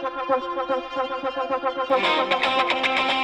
Thank you.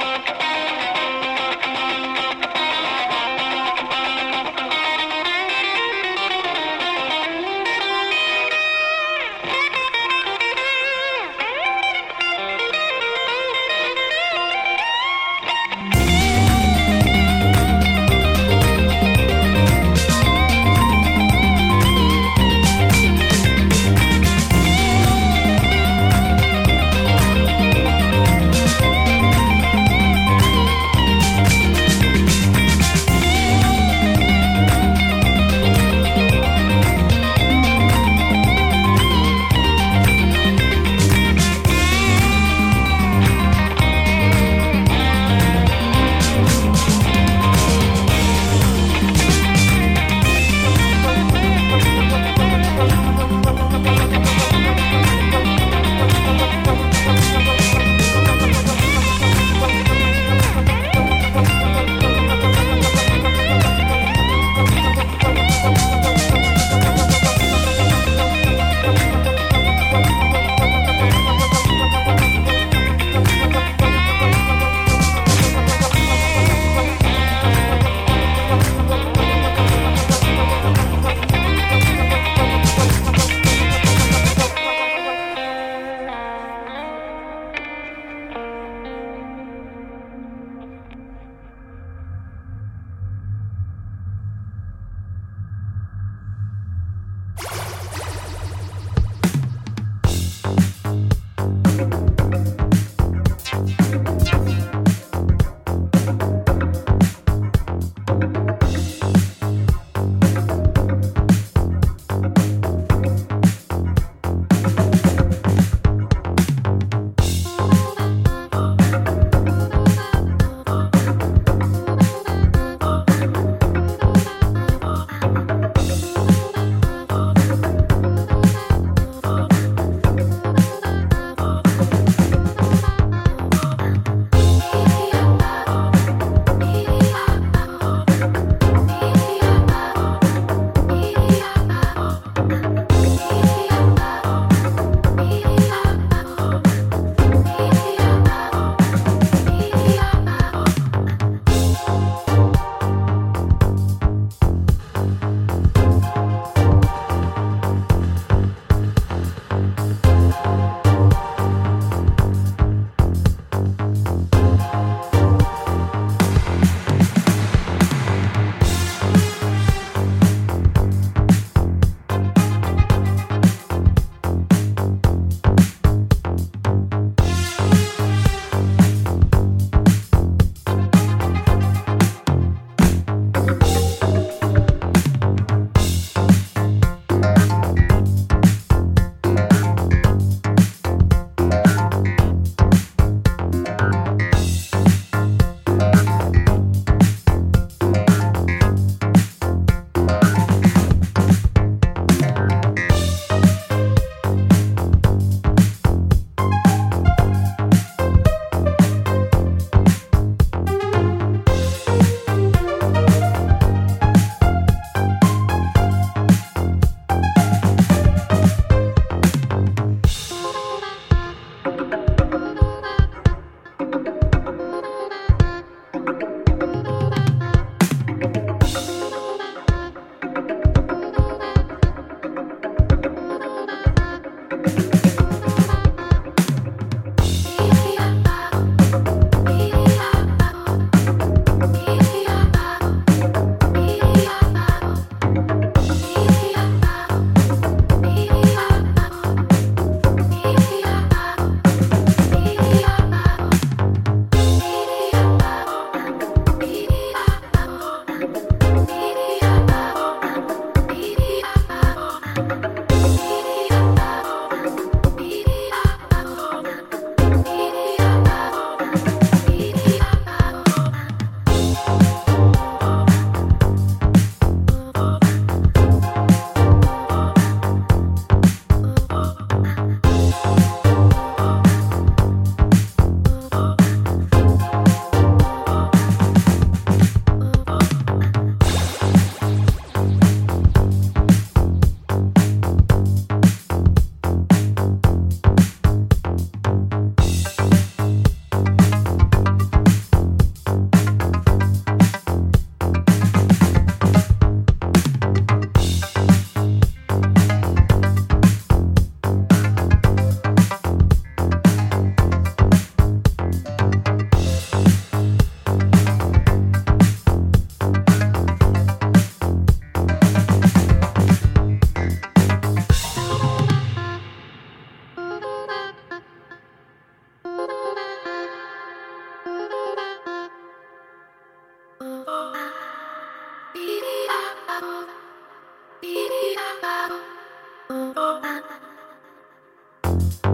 Thank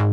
you.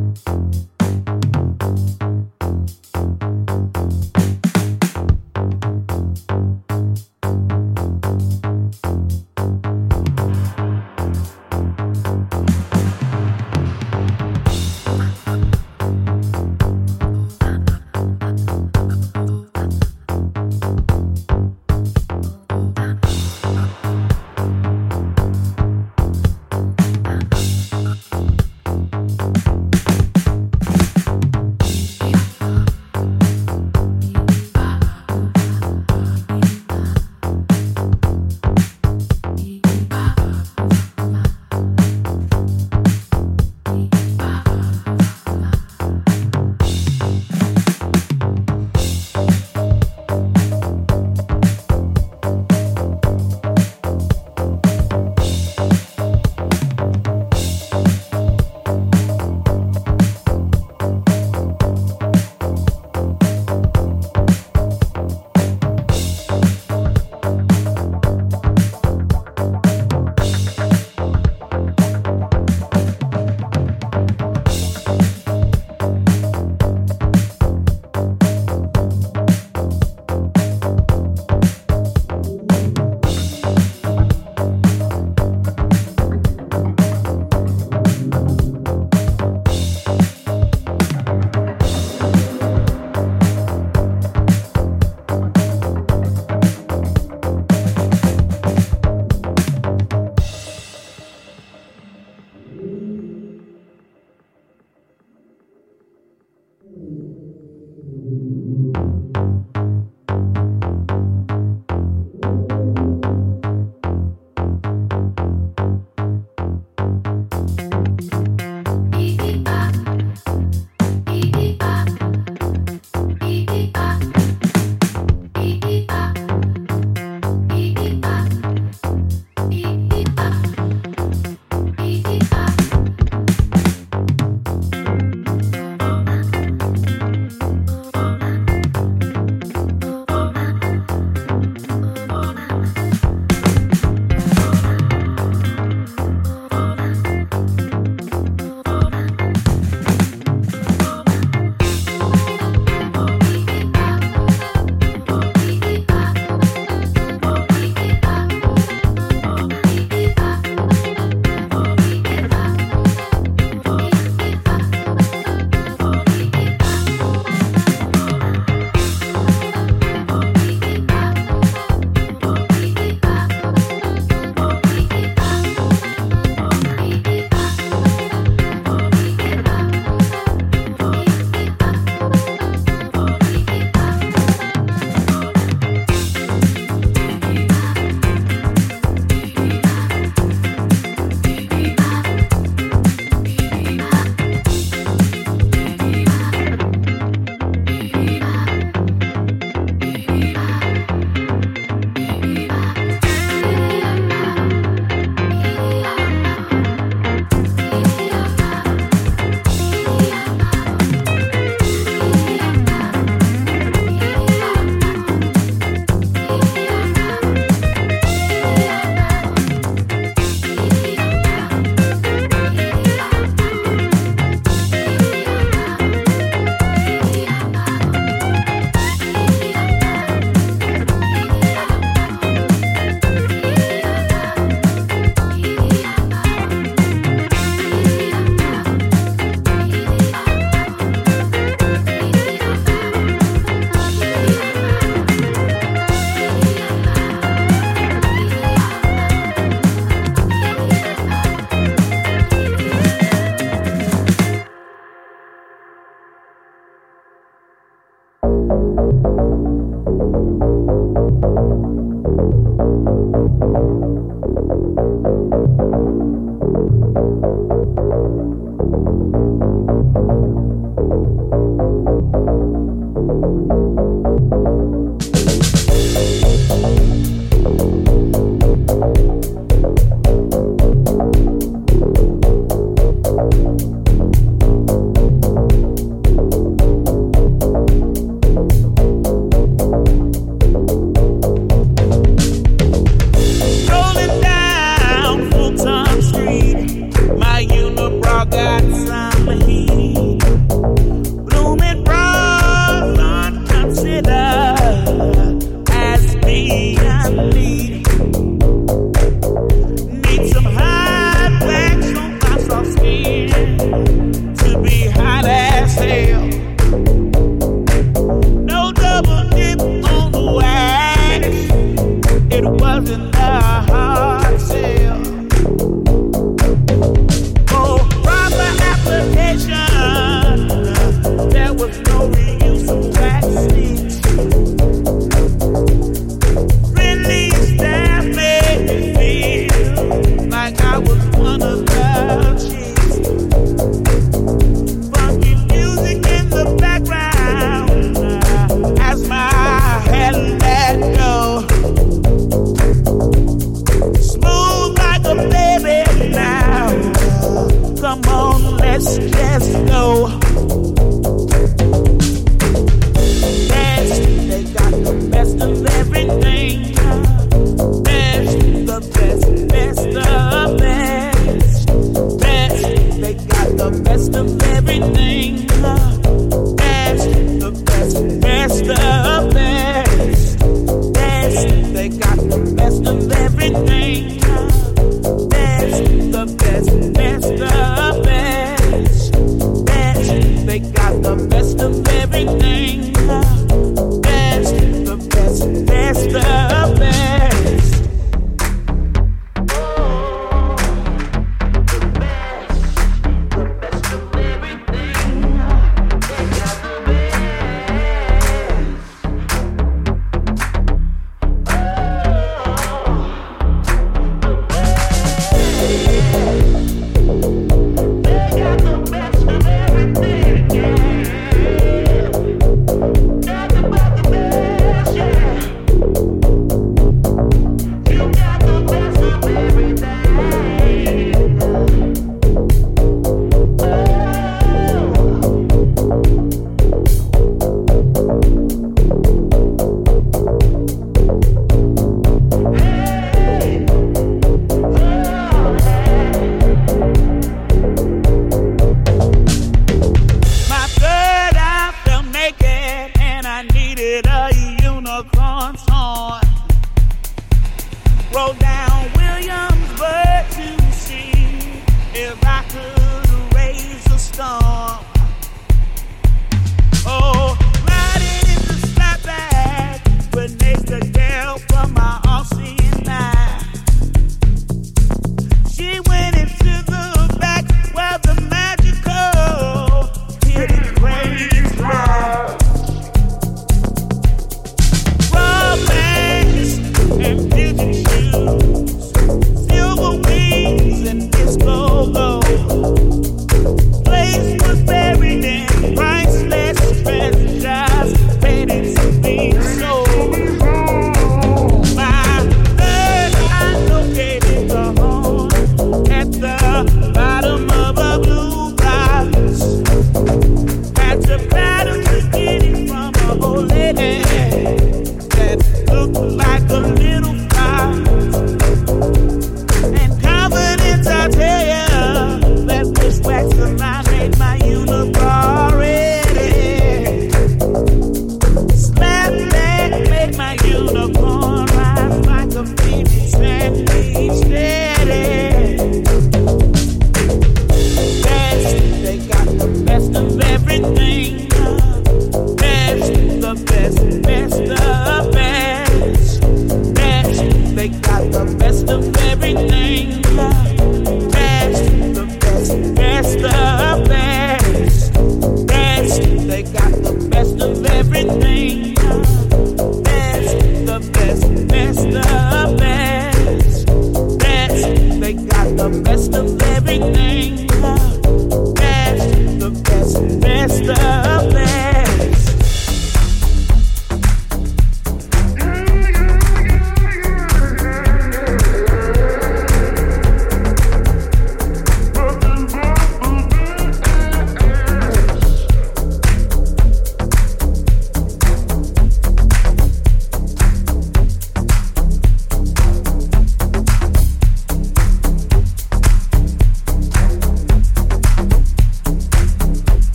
best of everything.